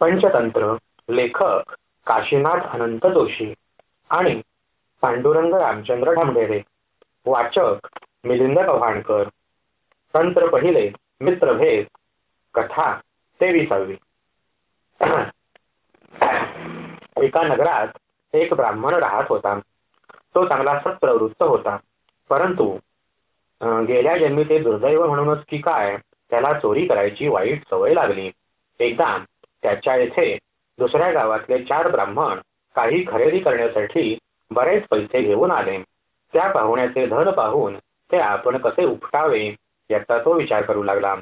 पंचतंत्र लेखक काशीनाथ अनंत जोशी आणि पांडुरंग रामचंद्र ढामढेरे वाचक मिलिंद कव्हाणकर तंत्र पहिले मित्रभेद कथा तेविसावी. एका नगरात एक ब्राह्मण राहत होता. तो चांगला सत्प्रवृत्त होता. परंतु गेल्या जन्मी ते दुर्दैव म्हणूनच की काय त्याला चोरी करायची वाईट सवय लागली. एकदा त्याच्या येथे दुसऱ्या गावातले चार ब्राह्मण काही खरेदी करण्यासाठी बरेच पैसे घेऊन आले. त्या पाहुण्याचे धन पाहून ते आपण कसे उपटावे याचा तो विचार करू लागला.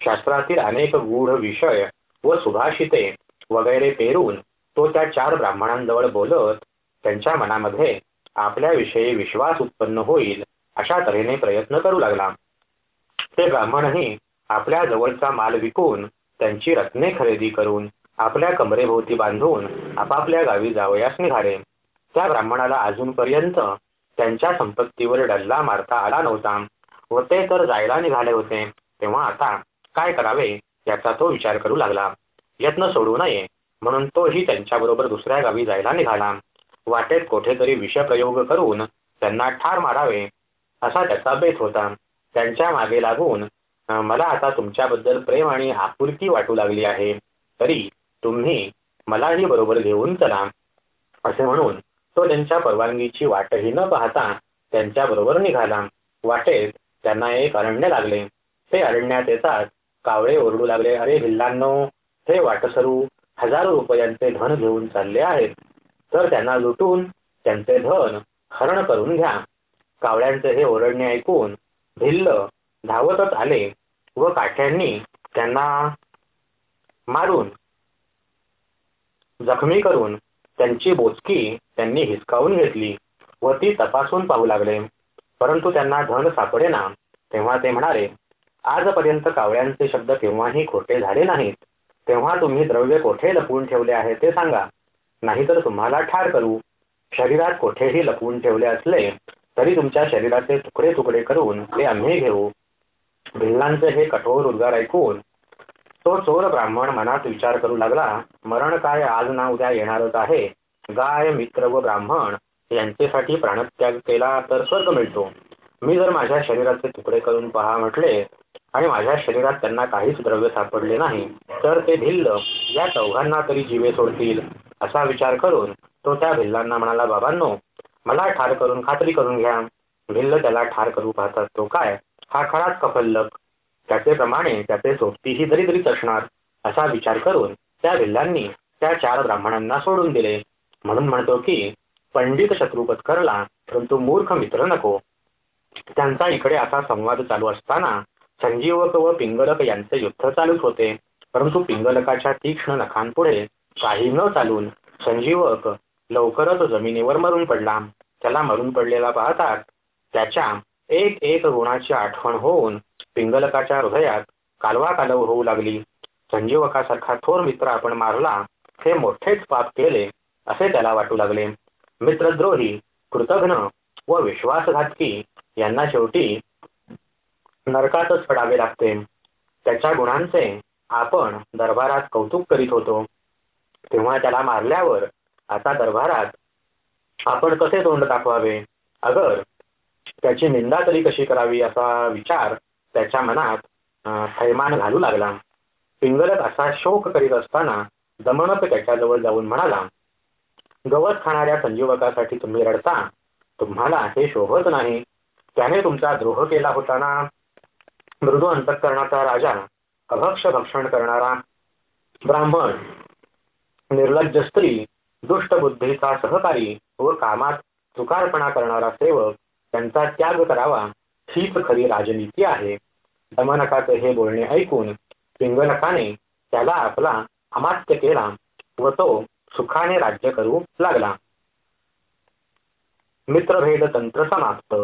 शास्त्रातील अनेक गूढ विषय व सुभाषिते वगैरे पेरून तो त्या चार ब्राह्मणांजवळ बोलत त्यांच्या मनामध्ये आपल्याविषयी विश्वास उत्पन्न होईल अशा तऱ्हेने प्रयत्न करू लागला. ते ब्राह्मणही आपल्या जवळचा माल विकून त्यांची रत्ने खरेदी करून आपल्या कमरेभोवती बांधून आपापल्या गावी जावयास निघाले. त्या ब्राह्मणाला अजूनपर्यंत त्यांच्या संपत्तीवर डल्ला मारता आला नव्हता व ते तर जायला निघाले होते. तेव्हा आता काय करावे याचा तो विचार करू लागला. यत्न सोडू नये म्हणून तोही त्यांच्याबरोबर दुसऱ्या गावी जायला निघाला. वाटेत कुठेतरी विषप्रयोग करून त्यांना ठार मारावे असा त्याचा बेत होता. त्यांच्या मागे लागून मला आता तुमच्याबद्दल प्रेम आणि आपुलकी वाटू लागली आहे. तरी तुम्ही मलाही बरोबर घेऊन चला. असे म्हणून तो त्यांच्या परवानगीची वाटही न पाहता त्यांच्या बरोबर निघाला. वाटेत त्यांना एक अरण्य लागले. ते अरण्यात येतात. कावळे ओरडू लागले अरे भिल्लांनो हे वाटसरू हजारो रुपयांचे धन घेऊन चालले आहेत. तर त्यांना लुटून त्यांचे धन हरण करून घ्या. कावळ्यांचे हे ओरडणे ऐकून भिल्ल धावतच आले. व काठ्यांनी त्यांना मारून जखमी करून त्यांची बोचकी त्यांनी हिसकावून घेतली व ती तपासून पाहू लागले. परंतु त्यांना धन सापडेना तेव्हा ते म्हणाले आजपर्यंत कावळ्यांचे शब्द केव्हाही खोटे झाले नाहीत. तेव्हा तुम्ही द्रव्य कोठे लपवून ठेवले आहे ते सांगा. नाहीतर तुम्हाला ठार करू. शरीरात कोठेही लपवून ठेवले असले तरी तुमच्या शरीराचे तुकडे तुकडे करून ते आम्ही घेऊ. भिल्लांचे हे कठोर उद्गार ऐकून तो चोर ब्राह्मण मनात विचार करू लागला मरण काय आज ना उद्या येणारच आहे? गाय मित्र व ब्राह्मण यांच्यासाठी प्राणत्याग केला तर स्वर्ग मिळतो. मी जर माझ्या शरीराचे तुकडे करून पहा म्हटले आणि माझ्या शरीरात त्यांना काहीच द्रव्य सापडले नाही तर ते भिल्ल या चौघांना तरी जीवे सोडतील असा विचार करून तो त्या भिल्लांना म्हणाला बाबांनो मला ठार करून खात्री करून घ्या. भिल्ल त्याला ठार करू पाहतात तो काय? हा खराच कफल्लक त्याचे प्रमाणे त्याचे सोबतीही दरिद्रीच असणार असा विचार करून त्या भिल्लांनी त्या चार ब्राह्मणांना सोडून दिले. म्हणून म्हणतो की पंडित शत्रुपत करला परंतु मूर्ख मित्र नको. त्यांचा इकडे असा संवाद चालू असताना संजीवक व पिंगलक यांचे युद्ध चालूच होते. परंतु पिंगलकाच्या तीक्ष्ण नखांपुढे काही न चालून संजीवक लवकरच जमिनीवर मरून पडला. त्याला मरून पडलेला पाहतात त्याच्या एक एक गुणाची आठवण होऊन पिंगलकाच्या हृदयात कालवा कालव होऊ लागली. संजीवकासारखा थोर मित्र आपण मारला हे मोठेच पाप केले असे त्याला वाटू लागले. मित्रद्रोही कृतघ्न व विश्वासघातकी यांना शेवटी नरकातच पडावे लागते. त्याच्या गुणांचे आपण दरबारात कौतुक करीत होतो. तेव्हा त्याला मारल्यावर आता दरबारात आपण कसे तोंड दाखवावे? अगर त्याची निंदा तरी कशी करावी असा विचार त्याच्या मनात थैमान घालू लागला. पिंगलक असा शोक करीत असताना दमणक त्याच्याजवळ जाऊन म्हणाला गवत खाणाऱ्या संजीवकासाठी तुम्ही रडता? तुम्हाला हे शोभत नाही. त्याने तुमचा द्रोह केला होता ना? मृदू अंतकरणाचा राजा अभक्ष भक्षण करणारा ब्राह्मण निर्लज्ज स्त्री दुष्ट बुद्धीचा सहकारी व कामात चुकारपणा करणारा सेवक त्यांचा त्याग करावा हीच खरी राजनीती आहे. दमनकाचे हे बोलणे ऐकून पिंगलकाने त्याला आपला अमात्य केला व तो सुखाने राज्य करू लागला. मित्रभेद तंत्र समाप्त.